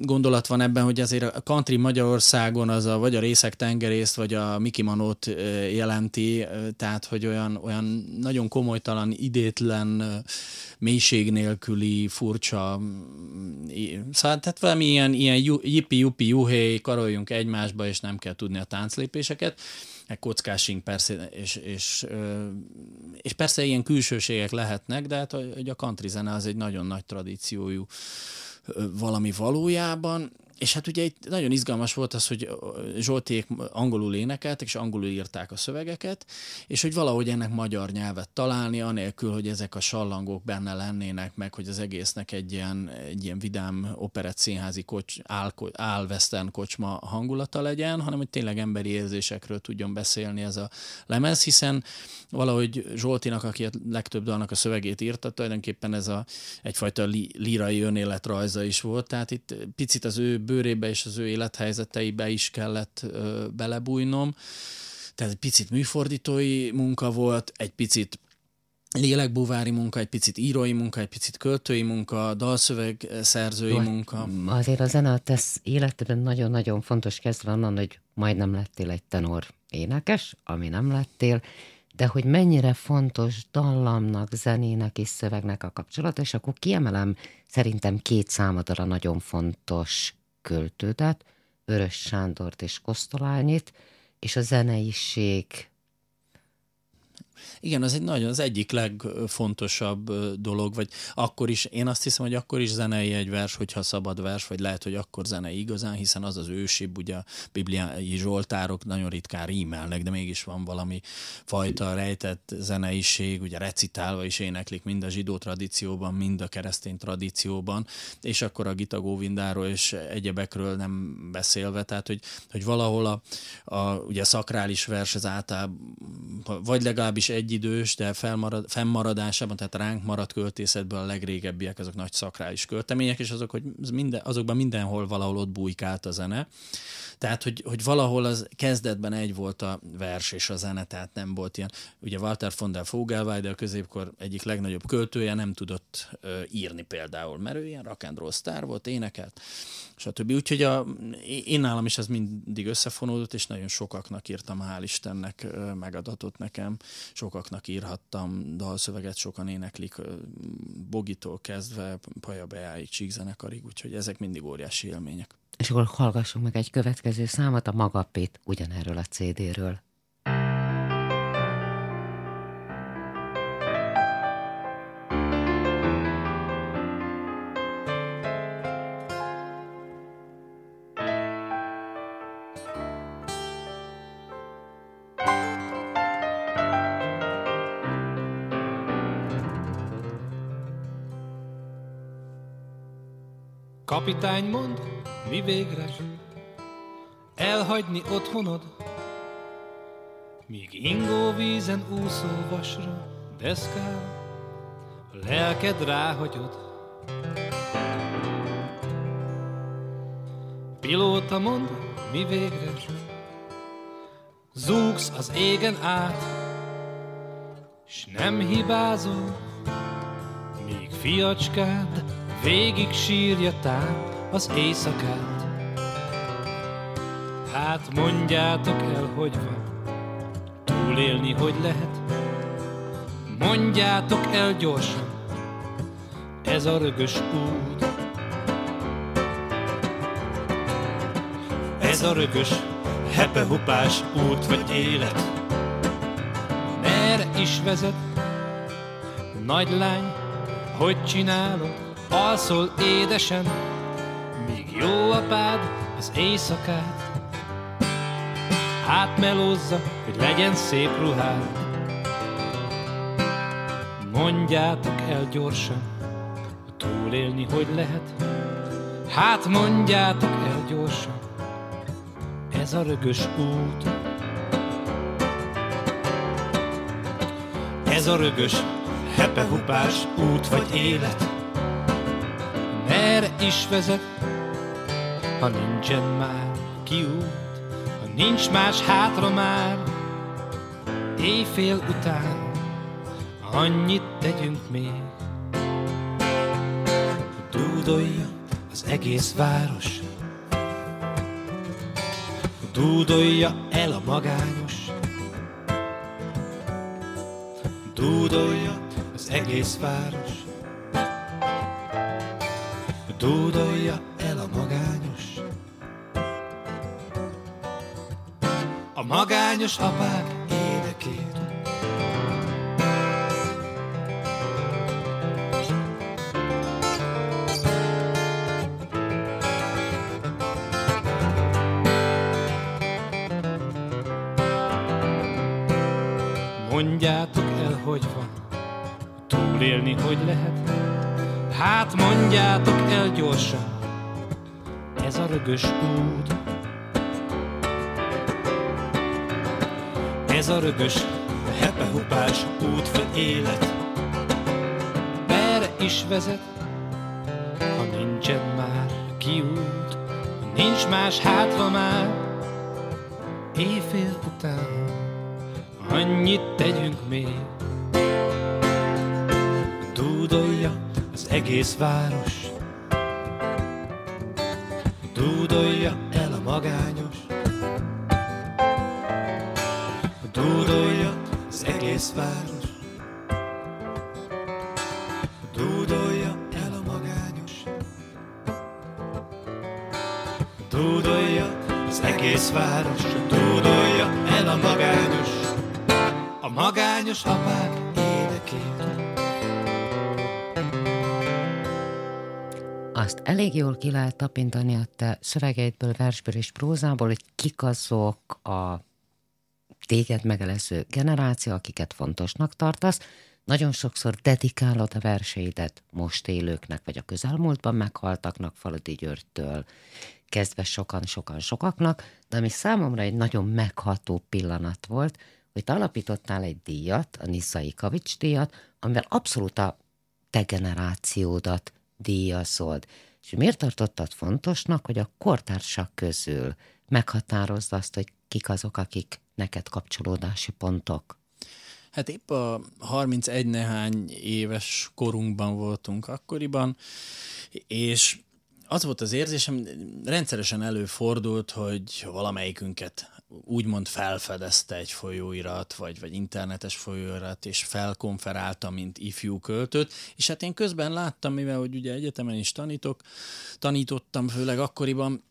gondolat van ebben, hogy azért a country Magyarországon az a, vagy a részek tengerészt, vagy a Mickey Manót jelenti, tehát hogy olyan, olyan nagyon komolytalan, idétlen, mélység nélküli, furcsa, szóval tehát valami ilyen, ilyen ju- jippi-juppi juhé, karoljunk egymásba, és nem kell tudni a tánclépéseket, kockásink persze, és, és, és persze ilyen külsőségek lehetnek, de hát hogy a country zene az egy nagyon nagy tradíciójú valami valójában, és hát ugye itt nagyon izgalmas volt az, hogy Zsoltiék angolul énekeltek, és angolul írták a szövegeket, és hogy valahogy ennek magyar nyelvet találni, anélkül, hogy ezek a sallangok benne lennének, meg hogy az egésznek egy ilyen, egy ilyen vidám operett színházi kocs, áll, áll western kocsma hangulata legyen, hanem hogy tényleg emberi érzésekről tudjon beszélni ez a lemez, hiszen valahogy Zsoltinak, aki a legtöbb dalnak a szövegét írta, tulajdonképpen ez a egyfajta lírai önéletrajza is volt, tehát itt picit az ő bőrébe és az ő élethelyzeteibe is kellett ö, belebújnom. Tehát egy picit műfordítói munka volt, egy picit lélekbúvári munka, egy picit írói munka, egy picit költői munka, dalszöveg szerzői
Jó,
munka.
Azért a zene tesz életedben nagyon-nagyon fontos kezdve onnan, hogy majdnem lettél egy tenor énekes, ami nem lettél, de hogy mennyire fontos dallamnak, zenének és szövegnek a kapcsolat, és akkor kiemelem szerintem két számodra nagyon fontos költődet, Vörös Sándort és Kosztolányit, és a zeneiség
Igen, az egy nagyon, az egyik legfontosabb dolog, vagy akkor is, én azt hiszem, hogy akkor is zenei egy vers, hogyha szabad vers, vagy lehet, hogy akkor zenei igazán, hiszen az az ősibb, ugye a bibliai zsoltárok nagyon ritkán rímelnek, de mégis van valami fajta rejtett zeneiség, ugye recitálva is éneklik mind a zsidó tradícióban, mind a keresztény tradícióban, és akkor a Gita Góvindáról és egyebekről nem beszélve, tehát hogy, hogy valahol a, a, ugye a szakrális vers az általában, vagy legalábbis egyidős, de felmarad, fennmaradásában, tehát ránk maradt költészetből a legrégebbiek, azok nagy szakrális költemények, és azok, hogy minden, azokban mindenhol valahol ott bujkált a zene. Tehát, hogy, hogy valahol az kezdetben egy volt a vers és a zene, tehát nem volt ilyen. Ugye Walter von der Vogelweide a középkor egyik legnagyobb költője nem tudott ö, írni például, mert ő ilyen rock and roll sztár volt, énekelt, stb. Úgyhogy a, én nálam is ez mindig összefonódott, és nagyon sokaknak írtam, hál' Istennek megadatott nekem, sokaknak írhattam dalszöveget, sokan éneklik, Bogitól kezdve Paja Beáig, Csíkzenekarig, úgyhogy ezek mindig óriási élmények.
És akkor hallgassunk meg egy következő számot, a Magapét ugyanerről a CD-ről.
Kapitány mond, mi végre? Elhagyni otthonod, míg ingó vízen úszó vasra deszkál, a lelked ráhagyod. Pilóta mond, mi végre? Zúgsz az égen át, s nem hibázol, míg fiacskád végig sírja tán az éjszakát. Hát mondjátok el, hogy van, túlélni hogy lehet. Mondjátok el gyorsan, ez a rögös út. Ez a rögös, hepehupás út vagy élet. Merre is vezet, nagy lány, hogy csinálod? Alszol édesen, míg jó apád az éjszakát. Hát melózza, hogy legyen szép ruhád. Mondjátok el gyorsan, hogy túlélni hogy lehet. Hát mondjátok el gyorsan, ez a rögös út. Ez a rögös, hepehupás út vagy élet is vezet, ha nincsen már kiút Ha nincs más hátra már Éjfél után Annyit tegyünk még. Dúdolja az egész város Dúdolja el a magányos. Dúdolja az egész város Dúdolja el a magányos. A magányos apák énekét Mondjátok el, hogy van, túlélni hogy lehet. Hát mondjátok el gyorsan, ez a rögös út. Ez a rögös, hepehupás út vagy élet. Merre is vezet, ha nincsen már kiút, nincs más hátra már, éjfél után. Annyit tegyünk még Dúdolja egész város. Dúdolja el a magányos. Dúdolja az egész város. Dúdolja el a magányos. Dúdolja az egész város. Dúdolja el a magányos. A magányos apák
Azt elég jól ki lehet tapintani a te szövegeidből, versből és prózából, hogy kik azok a téged megelező generáció, akiket fontosnak tartasz. Nagyon sokszor dedikálod a verseidet most élőknek, vagy a közelmúltban meghaltaknak Faludi Györgytől, kezdve sokan-sokan sokaknak, de ami számomra egy nagyon megható pillanat volt, hogy alapítottál egy díjat, a Niszai Kavics díjat, amivel abszolút a te generációdat díjazod. És miért tartottad fontosnak, hogy a kortársak közül meghatározd azt, hogy kik azok, akik neked kapcsolódási pontok?
Hát épp a 31 nehány éves korunkban voltunk akkoriban, és az volt az érzésem, rendszeresen előfordult, hogy valamelyikünket úgymond felfedezte egy folyóirat, vagy, vagy internetes folyóirat, és felkonferálta, mint ifjú költőt, és hát én közben láttam, mivel hogy ugye egyetemen is tanítok, tanítottam főleg akkoriban,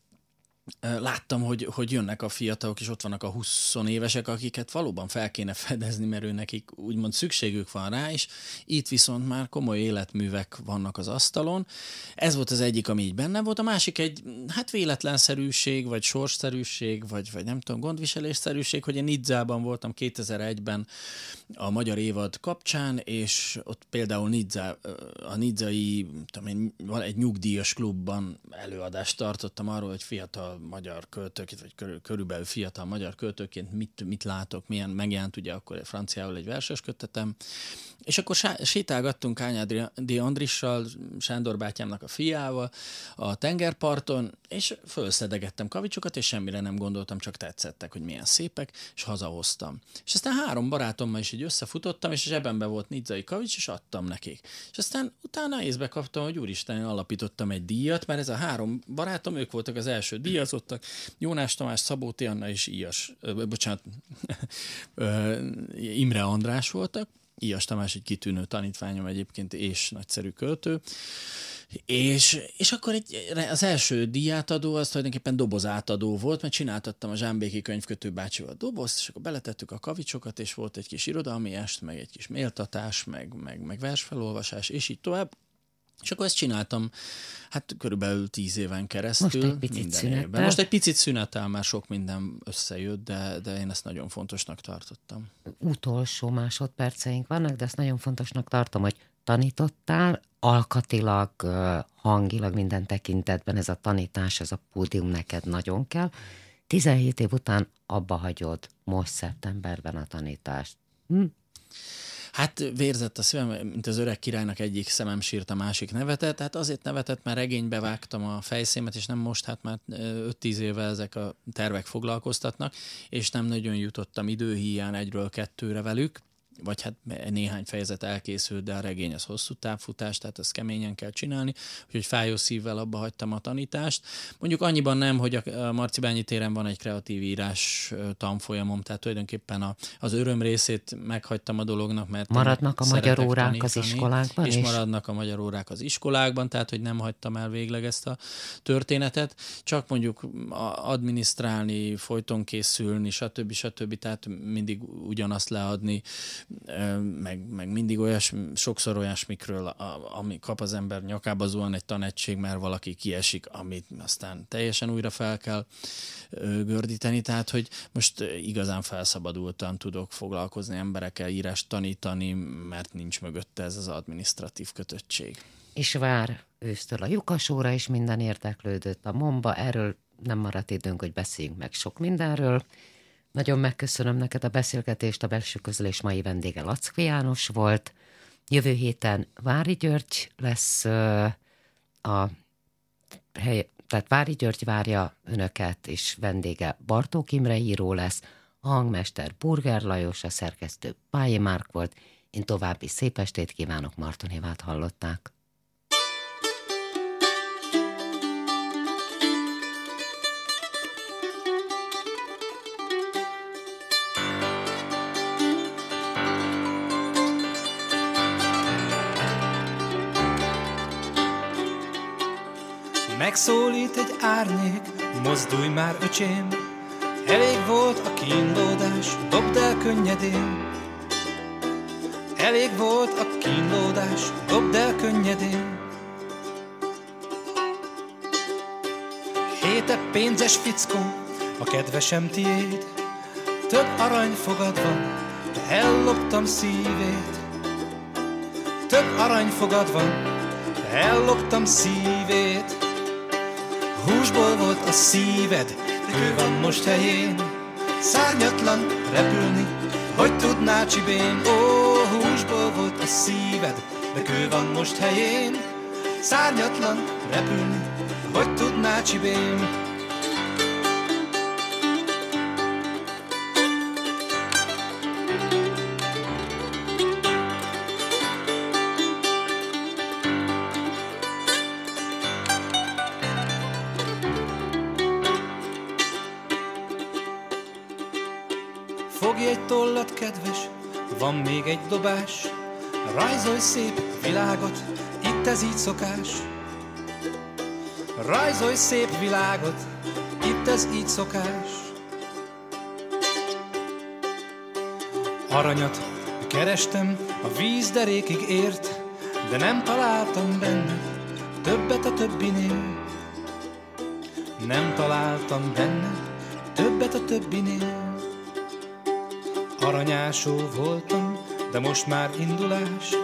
láttam, hogy, hogy jönnek a fiatalok, és ott vannak a 20 évesek, akiket valóban fel kéne fedezni, mert ő nekik úgymond szükségük van rá, és itt viszont már komoly életművek vannak az asztalon. Ez volt az egyik, ami így benne volt, a másik egy hát véletlenszerűség, vagy sorsszerűség, vagy, vagy nem tudom, gondviselésszerűség, hogy én Nidzában voltam 2001-ben a Magyar Évad kapcsán, és ott például Nidza, a Nidzai, tudom én, egy nyugdíjas klubban előadást tartottam arról, hogy fiatal magyar költők, vagy körül, körülbelül fiatal magyar költőként mit, mit látok, milyen megjelent ugye akkor egy franciául egy verses kötetem, és akkor sétálgattunk Ányádi Andrissal, Sándor bátyámnak a fiával a tengerparton, és fölszedegettem kavicsokat, és semmire nem gondoltam, csak tetszettek, hogy milyen szépek, és hazahoztam. És aztán három barátommal is így összefutottam, és zsebembe volt nidzai kavics, és adtam nekik. És aztán utána észbe kaptam, hogy úristen, alapítottam egy díjat, mert ez a három barátom, ők voltak az első díjazottak, Jónás Tamás, Szabó Anna és Ias, ö, bocsánat, Imre András voltak, Ias Tamás egy kitűnő tanítványom egyébként, és nagyszerű költő. És, és akkor egy, az első díjátadó az tulajdonképpen dobozátadó volt, mert csináltattam a Zsámbéki könyvkötő bácsival dobozt, és akkor beletettük a kavicsokat, és volt egy kis irodalmi est, meg egy kis méltatás, meg, meg, meg versfelolvasás, és így tovább. És akkor ezt csináltam, hát körülbelül tíz éven keresztül.
Most egy picit
minden
szünetel.
évben. Most egy picit szünetel, már sok minden összejött, de, de én ezt nagyon fontosnak tartottam.
Utolsó másodperceink vannak, de ezt nagyon fontosnak tartom, hogy tanítottál, alkatilag, hangilag, minden tekintetben ez a tanítás, ez a pódium neked nagyon kell. 17 év után abba hagyod most szeptemberben a tanítást. Hm?
Hát vérzett a szívem, mint az öreg királynak egyik szemem sírt, a másik nevetett. Hát azért nevetett, mert regénybe vágtam a fejszémet, és nem most, hát már 5-10 éve ezek a tervek foglalkoztatnak, és nem nagyon jutottam időhíján egyről kettőre velük vagy hát néhány fejezet elkészült, de a regény az hosszú távfutás, tehát ezt keményen kell csinálni, úgyhogy fájó szívvel abba hagytam a tanítást. Mondjuk annyiban nem, hogy a Marcibányi téren van egy kreatív írás tanfolyamom, tehát tulajdonképpen a, az öröm részét meghagytam a dolognak, mert
maradnak a magyar órák tanítani, az iskolákban
és
is?
maradnak a magyar órák az iskolákban, tehát hogy nem hagytam el végleg ezt a történetet, csak mondjuk adminisztrálni, folyton készülni, stb. stb. Tehát mindig ugyanazt leadni, meg, meg mindig olyas, sokszor olyasmikről, ami kap az ember nyakába zuhan egy tanegység, mert valaki kiesik, amit aztán teljesen újra fel kell gördíteni, tehát hogy most igazán felszabadultan tudok foglalkozni emberekkel, írást tanítani, mert nincs mögötte ez az administratív kötöttség.
És vár ősztől a lyukasóra is minden érdeklődött, a momba, erről nem maradt időnk, hogy beszéljünk meg sok mindenről. Nagyon megköszönöm neked a beszélgetést, a belső közlés mai vendége Lackvi János volt. Jövő héten Vári György lesz a hely, tehát Vári György várja önöket, és vendége Bartók Imre író lesz, a hangmester Burger Lajos, a szerkesztő Pályi Márk volt. Én további szép estét kívánok, Marton hallották.
Megszólít egy árnyék, mozdulj már öcsém, Elég volt a kínlódás, dobd el könnyedén. Elég volt a kínlódás, dobd el könnyedén. Héte pénzes fickó, a kedvesem tiéd, Több aranyfogad van, de elloptam szívét. Több aranyfogad van, de elloptam szívét. Húsból volt a szíved, ő van most helyén, szárnyatlan repülni, hogy tudná csibén. Ó, húsból volt a szíved, de kő van most helyén, szárnyatlan repülni, hogy tudná csibén. Van még egy dobás, rajzolj szép világot, itt ez így szokás. Rajzolj szép világot, itt ez így szokás. Aranyat kerestem, a víz derékig ért, de nem találtam benne többet a többinél. Nem találtam benne többet a többinél. Aranyásó voltam, de most már indulás,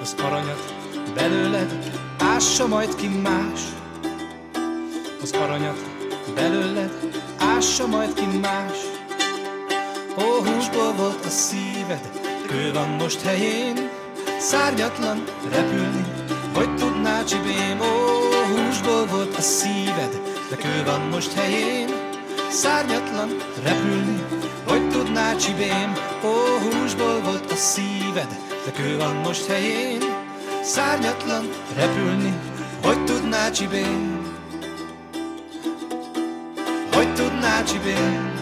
az aranyat belőled ássa majd ki más. Az aranyat belőled ássa majd ki más. Ó, húsból volt a szíved, kő van most helyén, szárnyatlan repülni, hogy tudná csibém. Ó, húsból volt a szíved, de kő van most helyén, szárnyatlan repülni, tudná csibém, ó, húsból volt a szíved, de kő van most helyén, szárnyatlan repülni, hogy tudná csibém, hogy tudná csibém,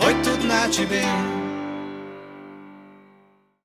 hogy tudná csibém.